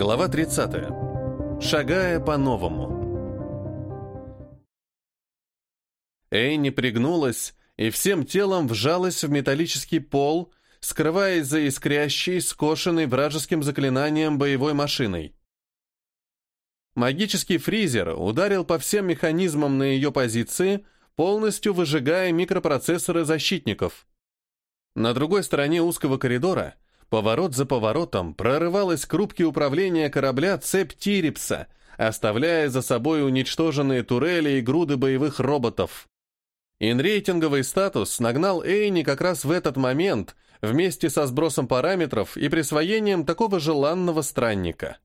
Глава 30. Шагая по-новому. Эйни пригнулась и всем телом вжалась в металлический пол, скрываясь за искрящей, скошенной вражеским заклинанием боевой машиной. Магический фризер ударил по всем механизмам на ее позиции, полностью выжигая микропроцессоры защитников. На другой стороне узкого коридора — Поворот за поворотом прорывалась к рубке управления корабля цепь Тирипса, оставляя за собой уничтоженные турели и груды боевых роботов. Инрейтинговый статус нагнал Эйни как раз в этот момент, вместе со сбросом параметров и присвоением такого желанного странника.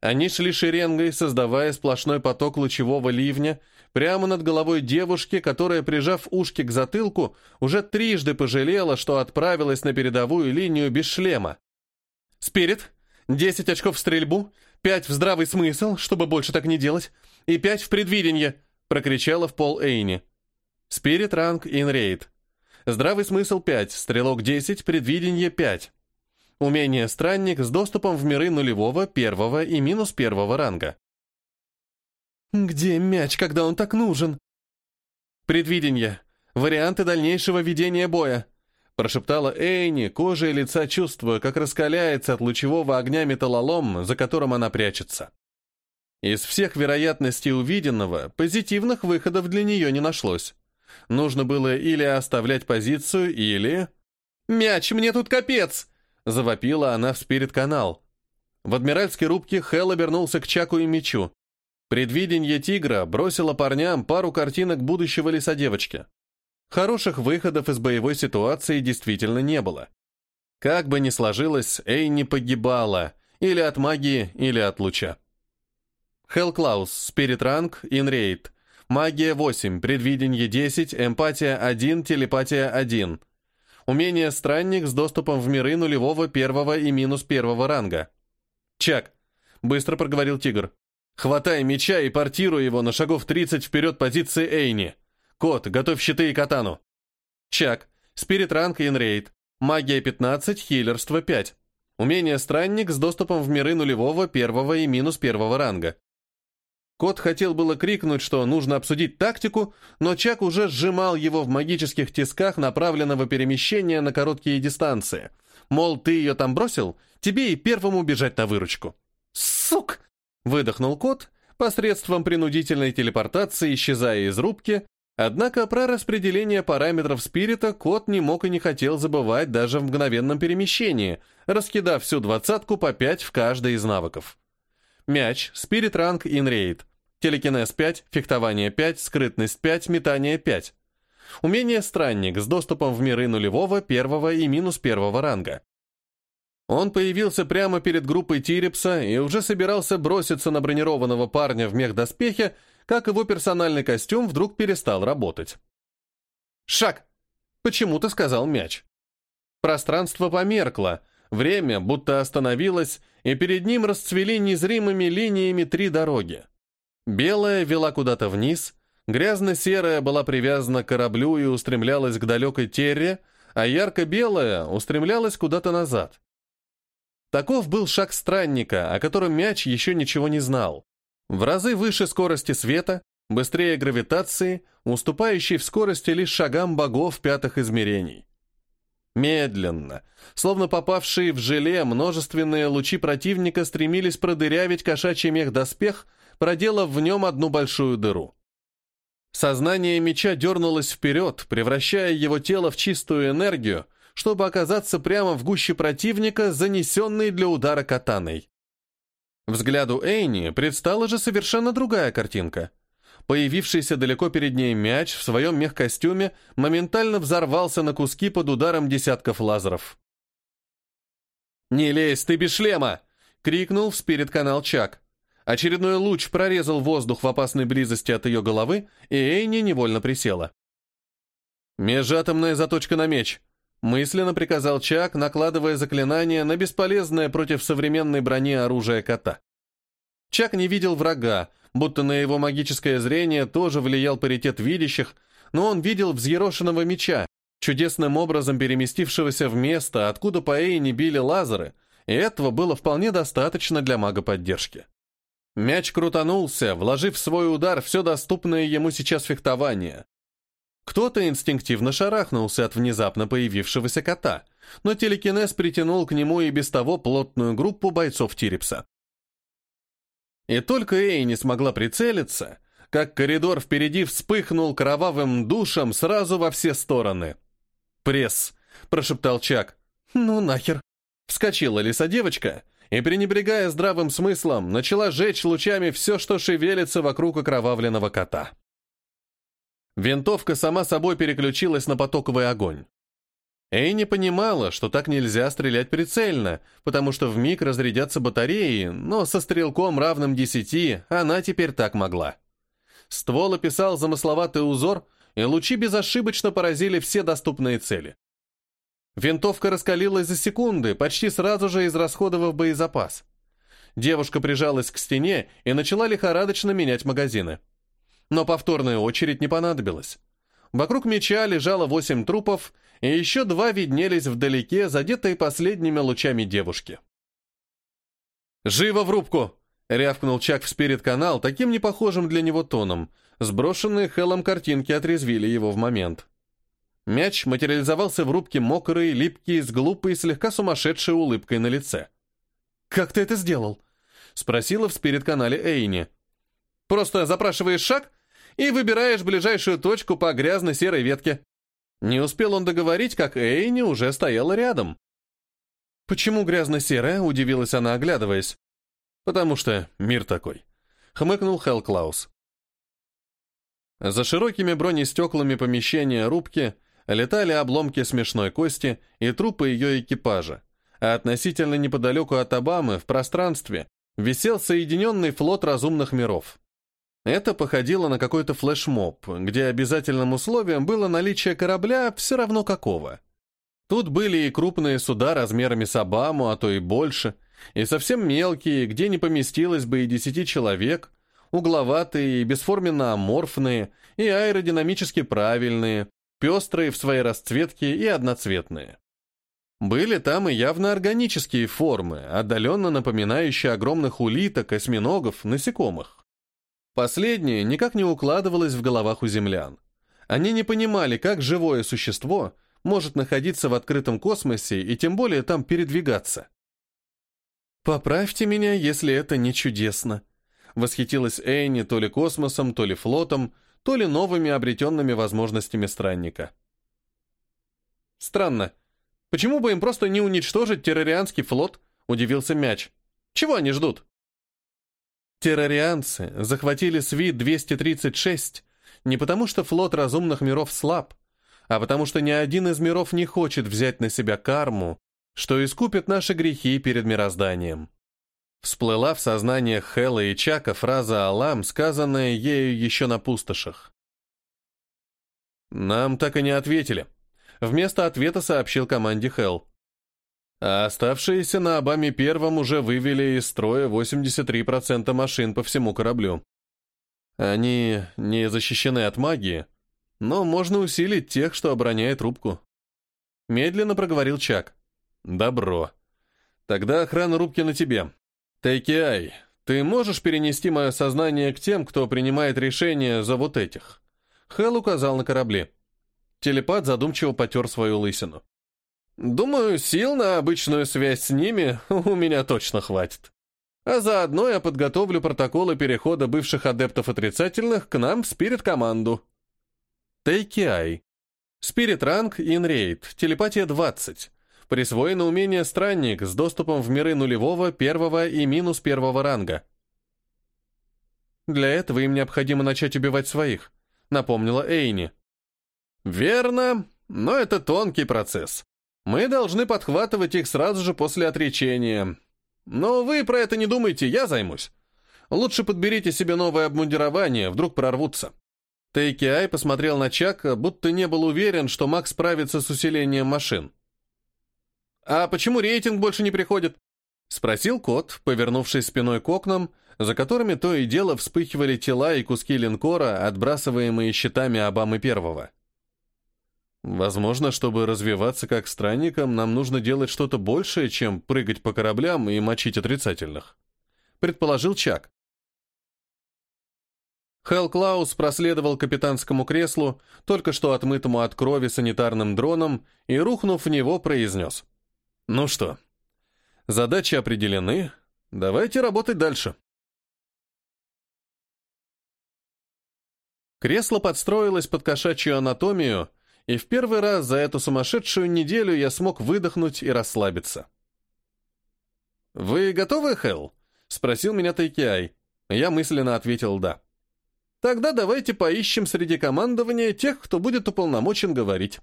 Они шли шеренгой, создавая сплошной поток лучевого ливня, прямо над головой девушки, которая, прижав ушки к затылку, уже трижды пожалела, что отправилась на передовую линию без шлема. «Спирит, 10 очков в стрельбу, 5 в здравый смысл, чтобы больше так не делать, и 5 в предвидение», — прокричала в пол Эйни. «Спирит ранг инрейд. Здравый смысл 5, стрелок 10, предвидение 5». Умение «Странник» с доступом в миры нулевого, первого и минус первого ранга. «Где мяч, когда он так нужен?» «Предвидение. Варианты дальнейшего ведения боя», прошептала Эйни, кожей лица чувствуя, как раскаляется от лучевого огня металлолом, за которым она прячется. Из всех вероятностей увиденного, позитивных выходов для нее не нашлось. Нужно было или оставлять позицию, или... «Мяч, мне тут капец!» Завопила она в спирит-канал. В адмиральской рубке Хелл обернулся к Чаку и мечу. Предвиденье тигра бросило парням пару картинок будущего лесодевочки. Хороших выходов из боевой ситуации действительно не было. Как бы ни сложилось, Эй не погибала, или от магии, или от луча. Хелл Клаус, Спирит Ранг, Инрейд. Магия 8, Предвиденье 10, Эмпатия 1, Телепатия 1. Умение «Странник» с доступом в миры нулевого, первого и минус первого ранга. «Чак», — быстро проговорил Тигр. «Хватай меча и портируй его на шагов 30 вперед позиции Эйни. Кот, готовь щиты и катану». Чак, спирит ранг инрейд. Магия 15, хилерство 5. Умение «Странник» с доступом в миры нулевого, первого и минус первого ранга. Кот хотел было крикнуть, что нужно обсудить тактику, но Чак уже сжимал его в магических тисках направленного перемещения на короткие дистанции. Мол, ты ее там бросил, тебе и первому бежать на выручку. «Сук!» — выдохнул кот, посредством принудительной телепортации исчезая из рубки, однако про распределение параметров спирита кот не мог и не хотел забывать даже в мгновенном перемещении, раскидав всю двадцатку по пять в каждой из навыков. Мяч, спирит ранг, инрейд. Телекинез 5, фехтование 5, скрытность 5, метание 5. Умение «Странник» с доступом в миры нулевого, первого и минус первого ранга. Он появился прямо перед группой Тирипса и уже собирался броситься на бронированного парня в мехдоспехе, как его персональный костюм вдруг перестал работать. «Шаг!» — почему-то сказал мяч. Пространство померкло, время будто остановилось, и перед ним расцвели незримыми линиями три дороги. Белая вела куда-то вниз, грязно-серая была привязана к кораблю и устремлялась к далекой терре, а ярко-белая устремлялась куда-то назад. Таков был шаг странника, о котором мяч еще ничего не знал. В разы выше скорости света, быстрее гравитации, уступающий в скорости лишь шагам богов пятых измерений. Медленно, словно попавшие в желе, множественные лучи противника стремились продырявить кошачий мех доспех, проделав в нем одну большую дыру. Сознание меча дернулось вперед, превращая его тело в чистую энергию, чтобы оказаться прямо в гуще противника, занесенной для удара катаной. Взгляду Эйни предстала же совершенно другая картинка. Появившийся далеко перед ней мяч в своем мехкостюме моментально взорвался на куски под ударом десятков лазеров. «Не лезь, ты без шлема!» — крикнул в спирит-канал Чак. Очередной луч прорезал воздух в опасной близости от ее головы, и Эйни невольно присела. «Межатомная заточка на меч», — мысленно приказал Чак, накладывая заклинание на бесполезное против современной брони оружие кота. Чак не видел врага, будто на его магическое зрение тоже влиял паритет видящих, но он видел взъерошенного меча, чудесным образом переместившегося в место, откуда по Эйни били лазеры, и этого было вполне достаточно для мага поддержки. Мяч крутанулся, вложив в свой удар все доступное ему сейчас фехтование. Кто-то инстинктивно шарахнулся от внезапно появившегося кота, но телекинез притянул к нему и без того плотную группу бойцов Тирипса. И только Эй не смогла прицелиться, как коридор впереди вспыхнул кровавым душем сразу во все стороны. «Пресс!» — прошептал Чак. «Ну нахер!» Вскочила лиса-девочка и, пренебрегая здравым смыслом, начала жечь лучами все, что шевелится вокруг окровавленного кота. Винтовка сама собой переключилась на потоковый огонь. Эй не понимала, что так нельзя стрелять прицельно, потому что в миг разрядятся батареи, но со стрелком равным десяти она теперь так могла. Ствол описал замысловатый узор, и лучи безошибочно поразили все доступные цели. Винтовка раскалилась за секунды, почти сразу же израсходовав боезапас. Девушка прижалась к стене и начала лихорадочно менять магазины. Но повторная очередь не понадобилась. Вокруг меча лежало восемь трупов, и еще два виднелись вдалеке, задетые последними лучами девушки. «Живо в рубку!» — рявкнул Чак в спирит-канал таким непохожим для него тоном. Сброшенные Хеллом картинки отрезвили его в момент. Мяч материализовался в рубке мокрый, липкий, с глупой, слегка сумасшедшей улыбкой на лице. «Как ты это сделал?» — спросила в спирит-канале Эйни. «Просто запрашиваешь шаг и выбираешь ближайшую точку по грязно-серой ветке». Не успел он договорить, как Эйни уже стояла рядом. «Почему грязно-серая?» — удивилась она, оглядываясь. «Потому что мир такой», — хмыкнул Хелл Клаус. За широкими бронестеклами помещения рубки летали обломки смешной кости и трупы ее экипажа, а относительно неподалеку от Обамы в пространстве висел соединенный флот разумных миров. Это походило на какой-то флешмоб, где обязательным условием было наличие корабля все равно какого. Тут были и крупные суда размерами с Обаму, а то и больше, и совсем мелкие, где не поместилось бы и десяти человек, угловатые и бесформенно аморфные, и аэродинамически правильные, пестрые в своей расцветке и одноцветные. Были там и явно органические формы, отдаленно напоминающие огромных улиток, осьминогов, насекомых. Последнее никак не укладывалось в головах у землян. Они не понимали, как живое существо может находиться в открытом космосе и тем более там передвигаться. «Поправьте меня, если это не чудесно», — восхитилась Эйни то ли космосом, то ли флотом, то ли новыми обретенными возможностями странника. «Странно. Почему бы им просто не уничтожить террорианский флот?» — удивился Мяч. «Чего они ждут?» Террорианцы захватили СВИ-236 не потому, что флот разумных миров слаб, а потому что ни один из миров не хочет взять на себя карму, что искупит наши грехи перед мирозданием. Всплыла в сознание Хэлла и Чака фраза «Алам», сказанная ею еще на пустошах. «Нам так и не ответили», — вместо ответа сообщил команде Хелл. А оставшиеся на Обаме первом уже вывели из строя 83% машин по всему кораблю. Они не защищены от магии, но можно усилить тех, что обороняет рубку. Медленно проговорил Чак. «Добро. Тогда охрана рубки на тебе. Тайкиай, ты можешь перенести мое сознание к тем, кто принимает решения за вот этих?» Хэл указал на корабли. Телепат задумчиво потер свою лысину. «Думаю, сил на обычную связь с ними у меня точно хватит. А заодно я подготовлю протоколы перехода бывших адептов отрицательных к нам в спирит-команду». Тейкиай. Спирит-ранг Инрейд. Телепатия 20. Присвоено умение «Странник» с доступом в миры нулевого, первого и минус первого ранга. «Для этого им необходимо начать убивать своих», — напомнила Эйни. «Верно, но это тонкий процесс. Мы должны подхватывать их сразу же после отречения. Но вы про это не думайте, я займусь. Лучше подберите себе новое обмундирование, вдруг прорвутся». Тейкиай посмотрел на Чака, будто не был уверен, что Макс справится с усилением машин. «А почему рейтинг больше не приходит?» — спросил кот, повернувшись спиной к окнам, за которыми то и дело вспыхивали тела и куски линкора, отбрасываемые щитами Обамы Первого. Возможно, чтобы развиваться как странникам, нам нужно делать что-то большее, чем прыгать по кораблям и мочить отрицательных. Предположил Чак. Хелл Клаус проследовал капитанскому креслу, только что отмытому от крови санитарным дроном, и, рухнув в него, произнес. «Ну что, задачи определены, давайте работать дальше». Кресло подстроилось под кошачью анатомию, и в первый раз за эту сумасшедшую неделю я смог выдохнуть и расслабиться. «Вы готовы, Хелл?» — спросил меня Тайкиай. Я мысленно ответил «да». «Тогда давайте поищем среди командования тех, кто будет уполномочен говорить».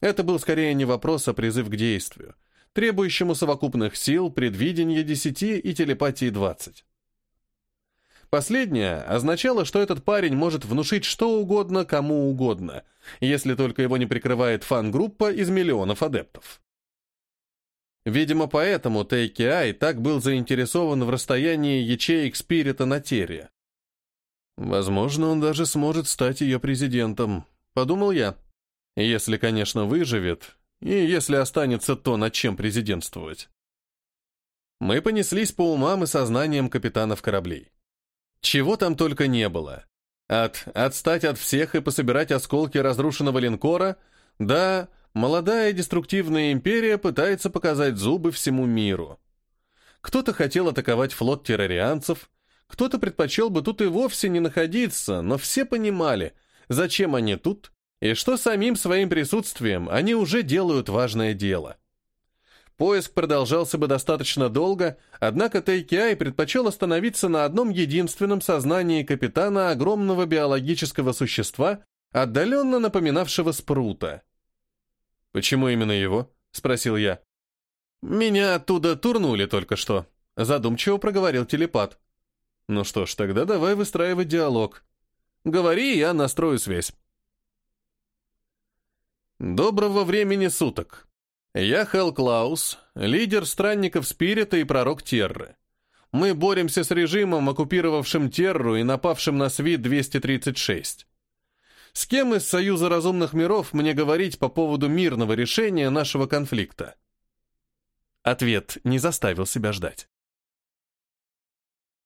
Это был скорее не вопрос, а призыв к действию, требующему совокупных сил, предвидения десяти и телепатии двадцать. Последнее означало, что этот парень может внушить что угодно кому угодно, если только его не прикрывает фан-группа из миллионов адептов. Видимо, поэтому Тейки так был заинтересован в расстоянии ячеек Спирита на Терре. Возможно, он даже сможет стать ее президентом, подумал я. Если, конечно, выживет, и если останется то, над чем президентствовать. Мы понеслись по умам и сознаниям капитанов кораблей. Чего там только не было. От «отстать от всех и пособирать осколки разрушенного линкора» да «молодая деструктивная империя пытается показать зубы всему миру». Кто-то хотел атаковать флот террорианцев, кто-то предпочел бы тут и вовсе не находиться, но все понимали, зачем они тут и что самим своим присутствием они уже делают важное дело. Поиск продолжался бы достаточно долго, однако Тейкиай предпочел остановиться на одном единственном сознании капитана огромного биологического существа, отдаленно напоминавшего спрута. «Почему именно его?» — спросил я. «Меня оттуда турнули только что», — задумчиво проговорил телепат. «Ну что ж, тогда давай выстраивать диалог. Говори, я настрою связь». «Доброго времени суток», я Хелл Клаус, лидер странников Спирита и пророк Терры. Мы боремся с режимом, оккупировавшим Терру и напавшим на Свит 236. С кем из Союза разумных миров мне говорить по поводу мирного решения нашего конфликта? Ответ не заставил себя ждать.